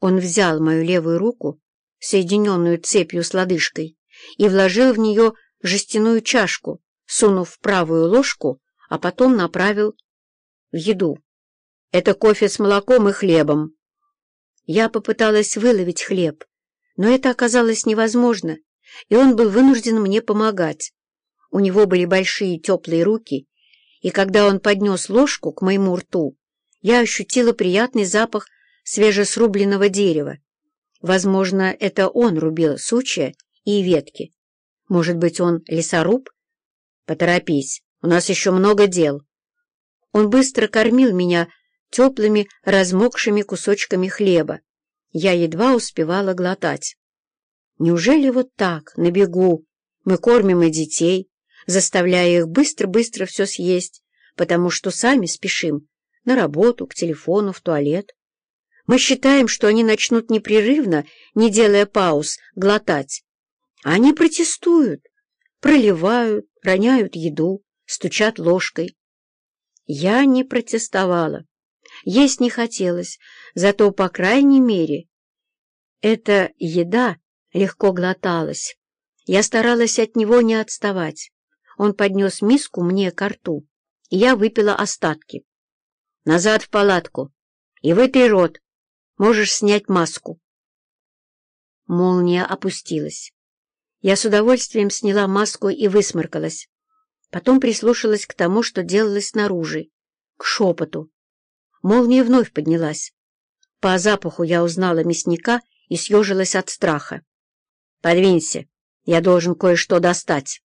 Он взял мою левую руку, соединенную цепью с лодыжкой, и вложил в нее жестяную чашку, сунув правую ложку, а потом направил в еду. «Это кофе с молоком и хлебом». Я попыталась выловить хлеб, но это оказалось невозможно, и он был вынужден мне помогать. У него были большие теплые руки, и когда он поднес ложку к моему рту, я ощутила приятный запах свежесрубленного дерева. Возможно, это он рубил сучья и ветки. Может быть, он лесоруб? Поторопись, у нас еще много дел. Он быстро кормил меня теплыми, размокшими кусочками хлеба. Я едва успевала глотать. Неужели вот так, на бегу, мы кормим и детей, заставляя их быстро-быстро все съесть, потому что сами спешим на работу, к телефону, в туалет? Мы считаем, что они начнут непрерывно, не делая пауз, глотать. Они протестуют, проливают, роняют еду, стучат ложкой. Я не протестовала. Есть не хотелось, зато, по крайней мере, эта еда легко глоталась. Я старалась от него не отставать. Он поднес миску мне к рту, и я выпила остатки. «Назад в палатку и вытри рот. Можешь снять маску». Молния опустилась. Я с удовольствием сняла маску и высморкалась. Потом прислушалась к тому, что делалось снаружи, к шепоту. Молния вновь поднялась. По запаху я узнала мясника и съежилась от страха. «Подвинься, я должен кое-что достать».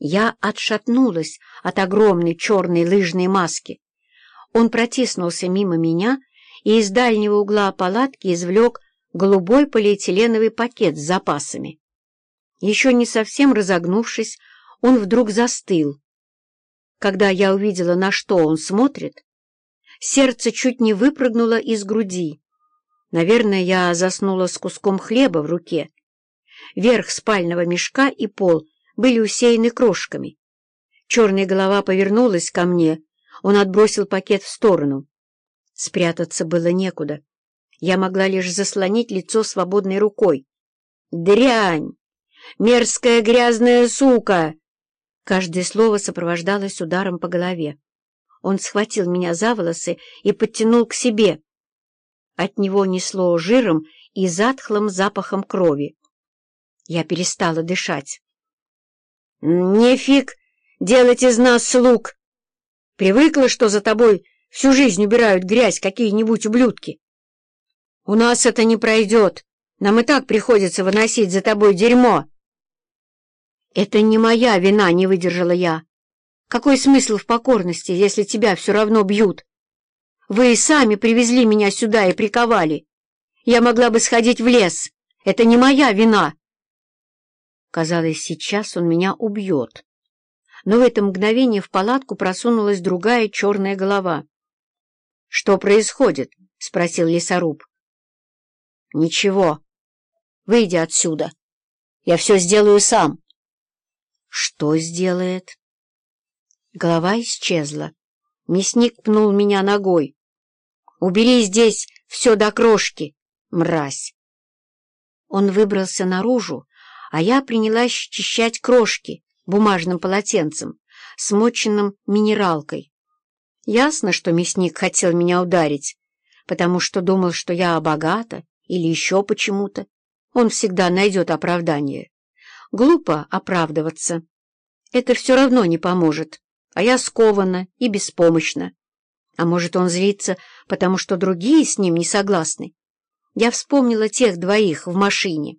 Я отшатнулась от огромной черной лыжной маски. Он протиснулся мимо меня и из дальнего угла палатки извлек голубой полиэтиленовый пакет с запасами. Еще не совсем разогнувшись, он вдруг застыл. Когда я увидела, на что он смотрит, сердце чуть не выпрыгнуло из груди. Наверное, я заснула с куском хлеба в руке. Верх спального мешка и пол были усеяны крошками. Черная голова повернулась ко мне, он отбросил пакет в сторону. Спрятаться было некуда. Я могла лишь заслонить лицо свободной рукой. «Дрянь! Мерзкая грязная сука!» Каждое слово сопровождалось ударом по голове. Он схватил меня за волосы и подтянул к себе. От него несло жиром и затхлым запахом крови. Я перестала дышать. «Нефиг делать из нас слуг! Привыкла, что за тобой всю жизнь убирают грязь какие-нибудь ублюдки. У нас это не пройдет. Нам и так приходится выносить за тобой дерьмо». «Это не моя вина», — не выдержала я. «Какой смысл в покорности, если тебя все равно бьют? Вы и сами привезли меня сюда и приковали. Я могла бы сходить в лес. Это не моя вина». Казалось, сейчас он меня убьет. Но в это мгновение в палатку просунулась другая черная голова. — Что происходит? — спросил лесоруб. — Ничего. Выйди отсюда. Я все сделаю сам. — Что сделает? Голова исчезла. Мясник пнул меня ногой. — Убери здесь все до крошки, мразь! Он выбрался наружу, а я принялась счищать крошки бумажным полотенцем, смоченным минералкой. Ясно, что мясник хотел меня ударить, потому что думал, что я богата или еще почему-то. Он всегда найдет оправдание. Глупо оправдываться. Это все равно не поможет, а я скована и беспомощна. А может, он злится, потому что другие с ним не согласны? Я вспомнила тех двоих в машине.